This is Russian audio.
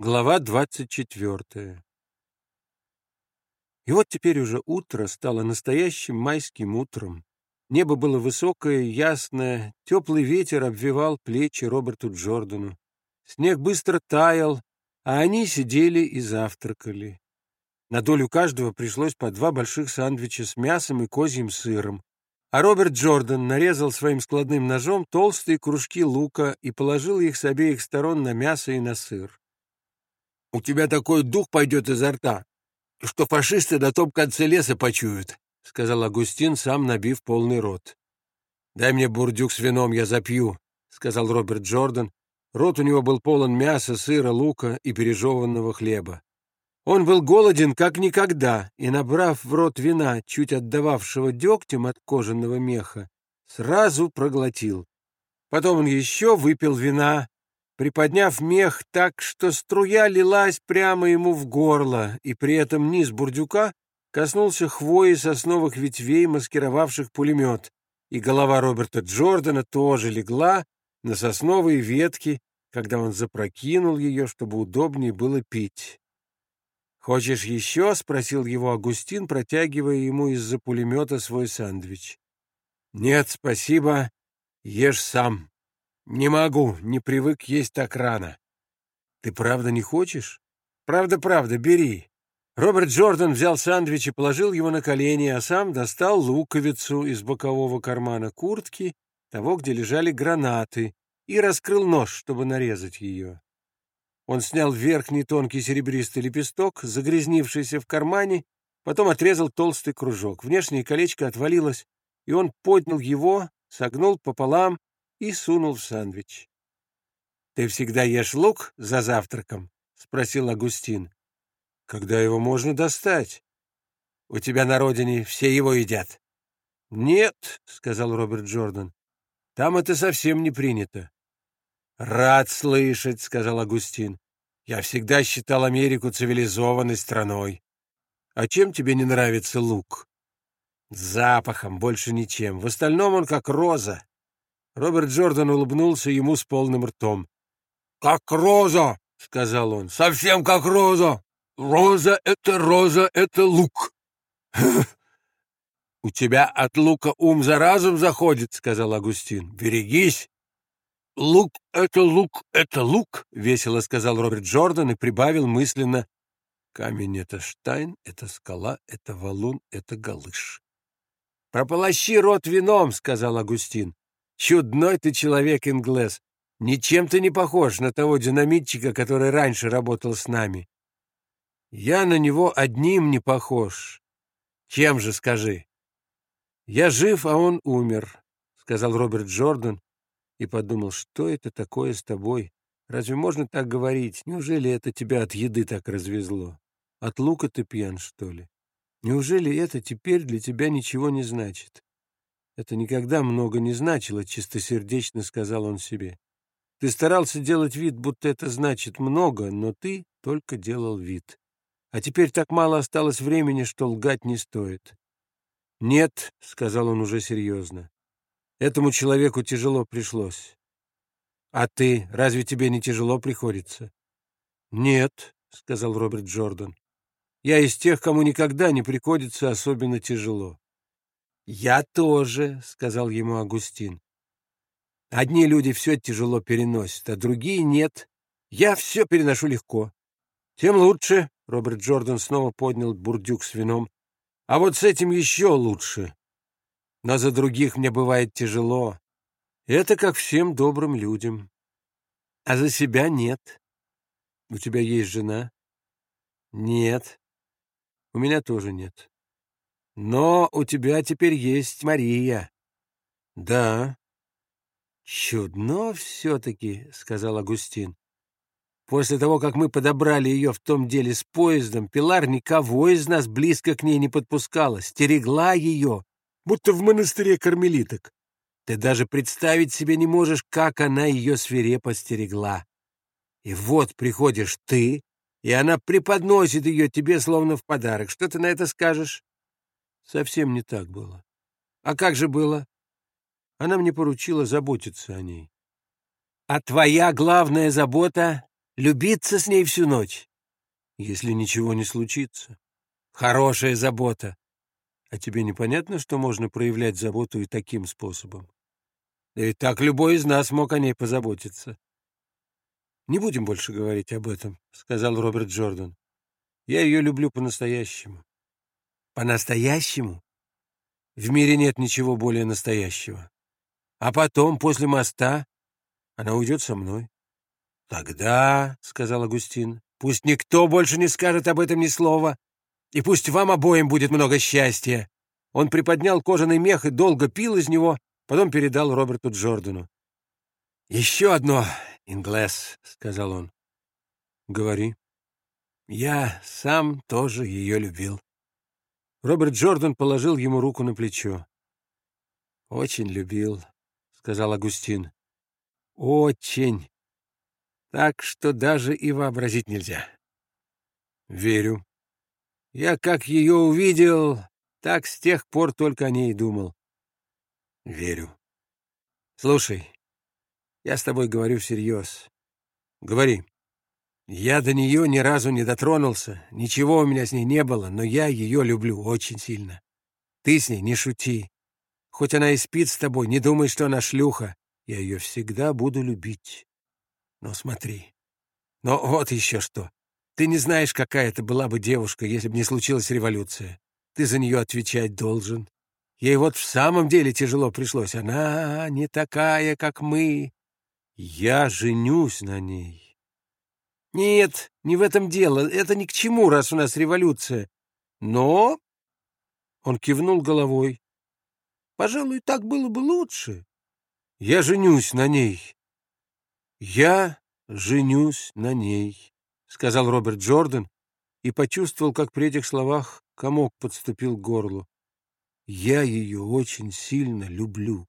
Глава двадцать четвертая И вот теперь уже утро стало настоящим майским утром. Небо было высокое, ясное, теплый ветер обвивал плечи Роберту Джордану. Снег быстро таял, а они сидели и завтракали. На долю каждого пришлось по два больших сандвича с мясом и козьим сыром. А Роберт Джордан нарезал своим складным ножом толстые кружки лука и положил их с обеих сторон на мясо и на сыр. «У тебя такой дух пойдет изо рта, что фашисты на том конце леса почуют», — сказал Агустин, сам набив полный рот. «Дай мне бурдюк с вином, я запью», — сказал Роберт Джордан. Рот у него был полон мяса, сыра, лука и пережеванного хлеба. Он был голоден как никогда, и, набрав в рот вина, чуть отдававшего дегтем от кожаного меха, сразу проглотил. Потом он еще выпил вина, приподняв мех так, что струя лилась прямо ему в горло, и при этом низ бурдюка коснулся хвои сосновых ветвей, маскировавших пулемет, и голова Роберта Джордана тоже легла на сосновые ветки, когда он запрокинул ее, чтобы удобнее было пить. «Хочешь еще?» — спросил его Агустин, протягивая ему из-за пулемета свой сэндвич. «Нет, спасибо. Ешь сам. Не могу, не привык есть так рано». «Ты правда не хочешь?» «Правда-правда, бери». Роберт Джордан взял сэндвич и положил его на колени, а сам достал луковицу из бокового кармана куртки, того, где лежали гранаты, и раскрыл нож, чтобы нарезать ее. Он снял верхний тонкий серебристый лепесток, загрязнившийся в кармане, потом отрезал толстый кружок. Внешнее колечко отвалилось, и он поднял его, согнул пополам и сунул в сэндвич. — Ты всегда ешь лук за завтраком? — спросил Агустин. — Когда его можно достать? — У тебя на родине все его едят. — Нет, — сказал Роберт Джордан, — там это совсем не принято. «Рад слышать», — сказал Агустин. «Я всегда считал Америку цивилизованной страной. А чем тебе не нравится лук?» «Запахом, больше ничем. В остальном он как роза». Роберт Джордан улыбнулся ему с полным ртом. «Как роза!» — сказал он. «Совсем как роза! Роза — это роза, это лук!» «У тебя от лука ум за разум заходит», — сказал Агустин. «Берегись!» «Лук — это лук, это лук», — весело сказал Роберт Джордан и прибавил мысленно. «Камень — это штайн, это скала, это валун, это галыш». «Прополощи рот вином», — сказал Агустин. «Чудной ты человек, Инглес. Ничем ты не похож на того динамитчика, который раньше работал с нами. Я на него одним не похож. Чем же, скажи?» «Я жив, а он умер», — сказал Роберт Джордан и подумал, что это такое с тобой? Разве можно так говорить? Неужели это тебя от еды так развезло? От лука ты пьян, что ли? Неужели это теперь для тебя ничего не значит? Это никогда много не значило, чистосердечно сказал он себе. Ты старался делать вид, будто это значит много, но ты только делал вид. А теперь так мало осталось времени, что лгать не стоит. «Нет», — сказал он уже серьезно, Этому человеку тяжело пришлось. А ты, разве тебе не тяжело приходится? Нет, сказал Роберт Джордан. Я из тех, кому никогда не приходится особенно тяжело. Я тоже, сказал ему Агустин. Одни люди все тяжело переносят, а другие нет. Я все переношу легко. Тем лучше, Роберт Джордан снова поднял бурдюк с вином. А вот с этим еще лучше но за других мне бывает тяжело. Это как всем добрым людям. А за себя нет. У тебя есть жена? Нет. У меня тоже нет. Но у тебя теперь есть Мария. Да. Чудно все-таки, сказал Агустин. После того, как мы подобрали ее в том деле с поездом, Пилар никого из нас близко к ней не подпускала, стерегла ее будто в монастыре кармелиток. Ты даже представить себе не можешь, как она ее свирепо стерегла. И вот приходишь ты, и она преподносит ее тебе словно в подарок. Что ты на это скажешь? Совсем не так было. А как же было? Она мне поручила заботиться о ней. А твоя главная забота — Любиться с ней всю ночь, если ничего не случится. Хорошая забота. А тебе непонятно, что можно проявлять заботу и таким способом? Да и так любой из нас мог о ней позаботиться. «Не будем больше говорить об этом», — сказал Роберт Джордан. «Я ее люблю по-настоящему». «По-настоящему? В мире нет ничего более настоящего. А потом, после моста, она уйдет со мной». «Тогда», — сказал Агустин, — «пусть никто больше не скажет об этом ни слова, и пусть вам обоим будет много счастья». Он приподнял кожаный мех и долго пил из него, потом передал Роберту Джордану. «Еще одно «Инглес», — сказал он. «Говори». «Я сам тоже ее любил». Роберт Джордан положил ему руку на плечо. «Очень любил», — сказал Агустин. «Очень. Так что даже и вообразить нельзя». «Верю. Я как ее увидел, так с тех пор только о ней думал». «Верю. Слушай, я с тобой говорю всерьез. Говори. Я до нее ни разу не дотронулся, ничего у меня с ней не было, но я ее люблю очень сильно. Ты с ней не шути. Хоть она и спит с тобой, не думай, что она шлюха. Я ее всегда буду любить. Но смотри. Но вот еще что. Ты не знаешь, какая это была бы девушка, если бы не случилась революция. Ты за нее отвечать должен. Ей вот в самом деле тяжело пришлось. Она не такая, как мы. Я женюсь на ней. Нет, не в этом дело. Это ни к чему, раз у нас революция. Но... Он кивнул головой. Пожалуй, так было бы лучше. Я женюсь на ней. Я женюсь на ней, сказал Роберт Джордан и почувствовал, как при этих словах комок подступил к горлу. Я ее очень сильно люблю.